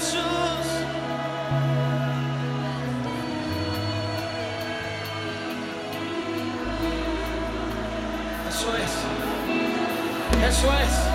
Eso es. Eso es.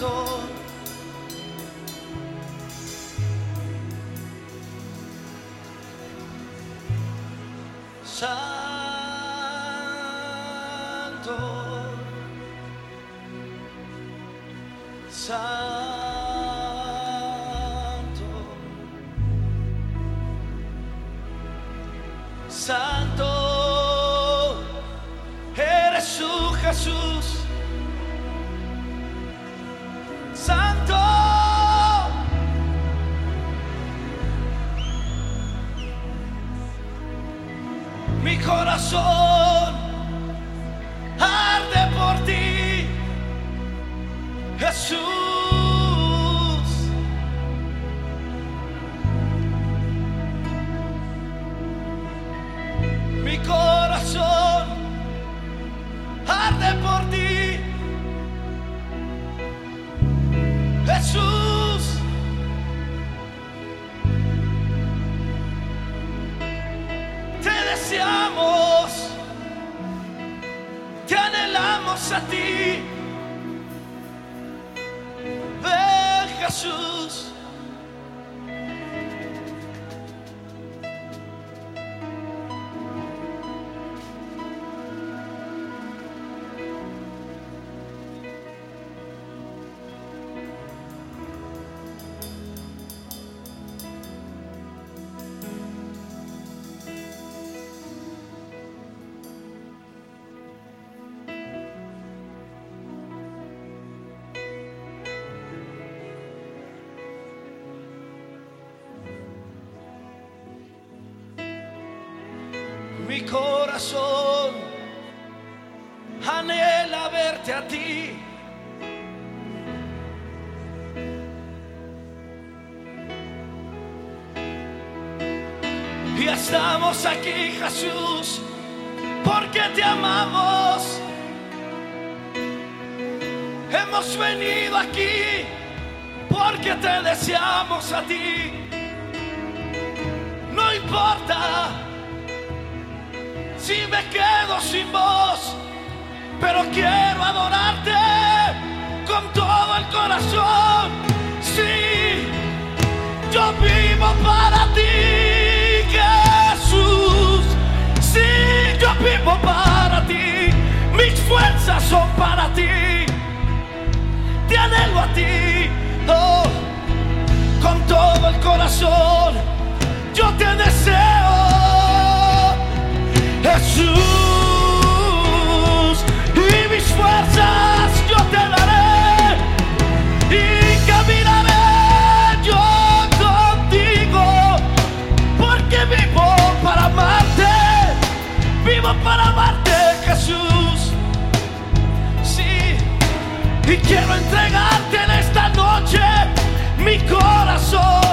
Santo. Santo. Santo. Santo. Eres tú, Jesús. Mi corazón a ti. Ven Jesús. Corazón anhela verte a ti. Y estamos aquí, Jesús, porque te amamos. Hemos venido aquí porque te deseamos a ti. No importa si me quedo sin voz, pero quiero adorarte con todo el corazón. Sí, yo vivo para ti, Jesús. Sí, yo vivo para ti. Mis fuerzas son para ti. Te anhelo a ti, oh, con todo el corazón. Yo te deseo. Corazón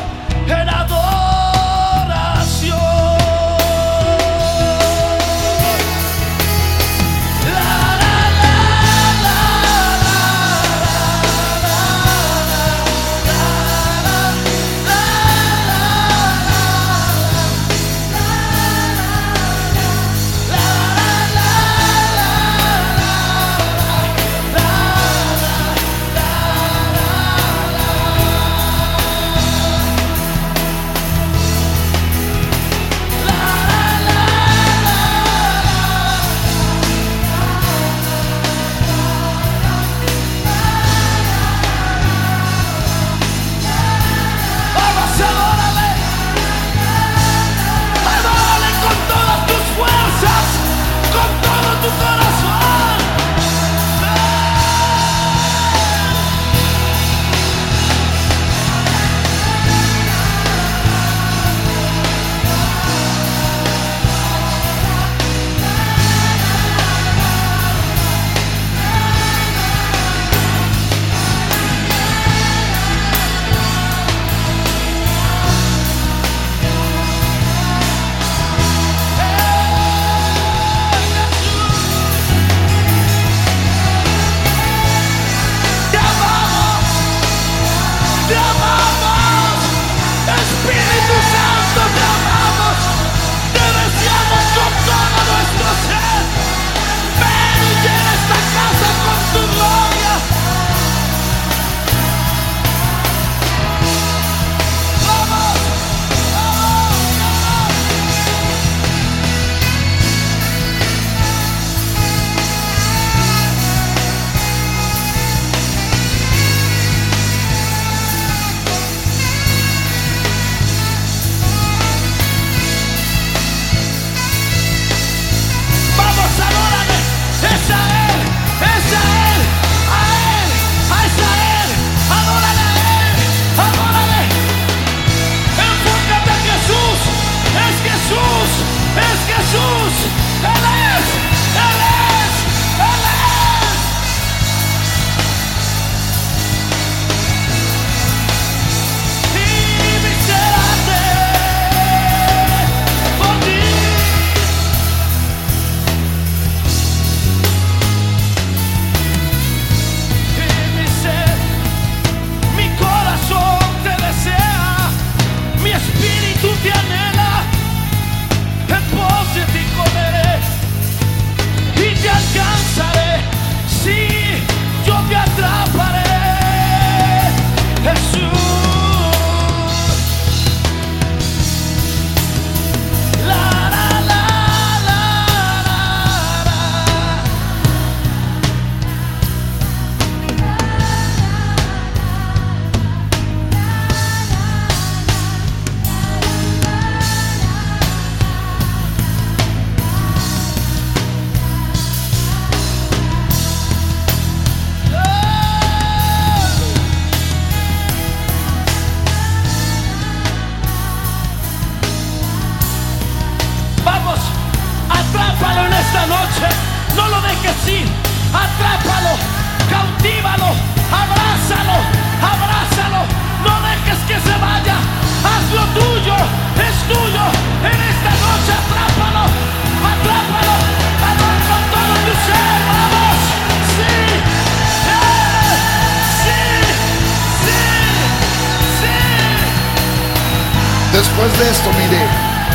Después de esto miré,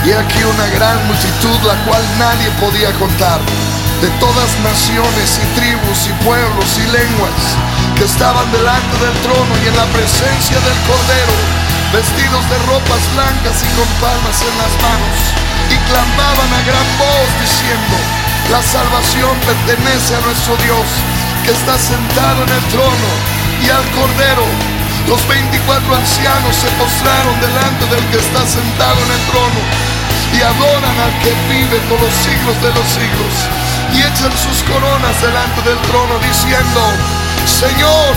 y aquí una gran multitud la cual nadie podía contar, de todas naciones y tribus y pueblos y lenguas, que estaban delante del trono y en la presencia del Cordero, vestidos de ropas blancas y con palmas en las manos, y clamaban a gran voz diciendo, la salvación pertenece a nuestro Dios, que está sentado en el trono, y al Cordero. Los 24 ancianos se postraron delante del que está sentado en el trono y adoran al que vive por los siglos de los siglos y echan sus coronas delante del trono diciendo, Señor,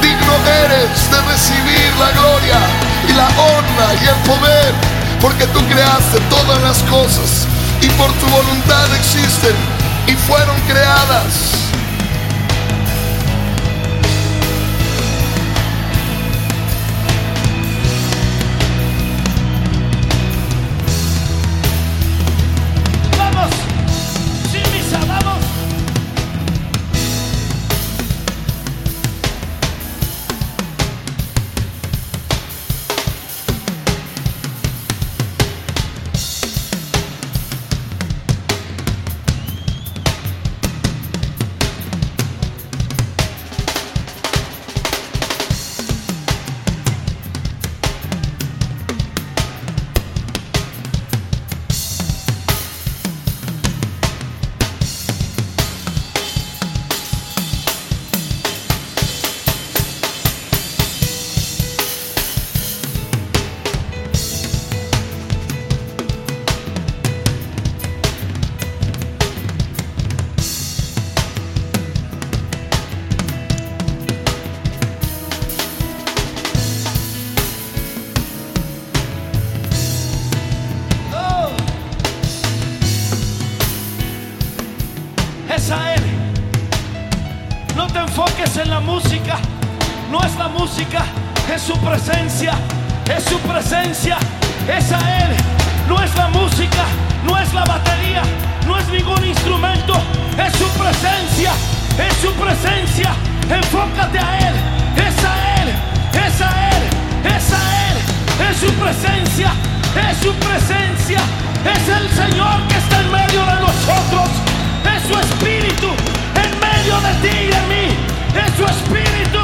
digno eres de recibir la gloria y la honra y el poder, porque tú creaste todas las cosas y por tu voluntad existen y fueron creadas. No es la música, es su presencia. Es su presencia. Es a Él. No es la música, no es la batería, no es ningún instrumento. Es su presencia. Es su presencia. Enfócate a Él. Es a Él. Es a Él. Es a Él. Es su presencia. Es su presencia. Es el Señor que está en medio de nosotros. Es su espíritu en medio de ti y de mí. Es su espíritu.